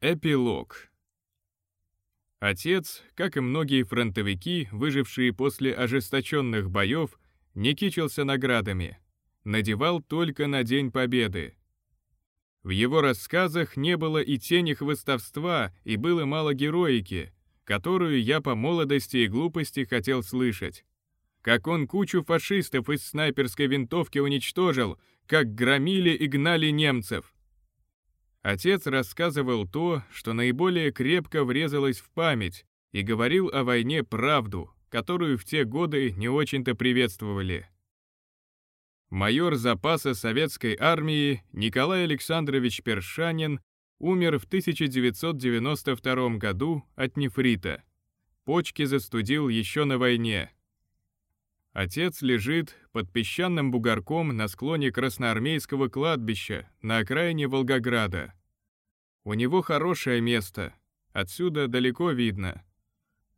Эпилог. Отец, как и многие фронтовики, выжившие после ожесточенных боев, не кичился наградами, надевал только на День Победы. В его рассказах не было и тени хвостовства, и было мало героики, которую я по молодости и глупости хотел слышать. Как он кучу фашистов из снайперской винтовки уничтожил, как громили и гнали немцев — Отец рассказывал то, что наиболее крепко врезалось в память, и говорил о войне правду, которую в те годы не очень-то приветствовали. Майор запаса советской армии Николай Александрович Першанин умер в 1992 году от нефрита. Почки застудил еще на войне. Отец лежит под песчаным бугорком на склоне Красноармейского кладбища на окраине Волгограда. У него хорошее место, отсюда далеко видно.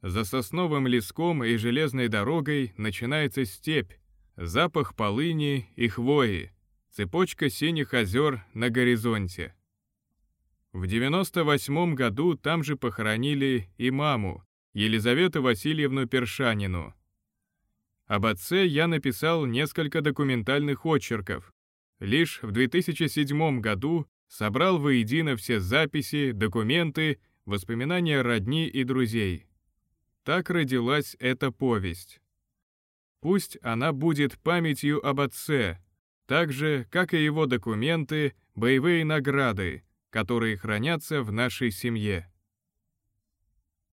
За сосновым леском и железной дорогой начинается степь, запах полыни и хвои, цепочка синих озер на горизонте. В 98 году там же похоронили и маму, Елизавету Васильевну Першанину. Об отце я написал несколько документальных очерков. Лишь в 2007 году собрал воедино все записи, документы, воспоминания родни и друзей. Так родилась эта повесть. Пусть она будет памятью об отце, так же, как и его документы, боевые награды, которые хранятся в нашей семье.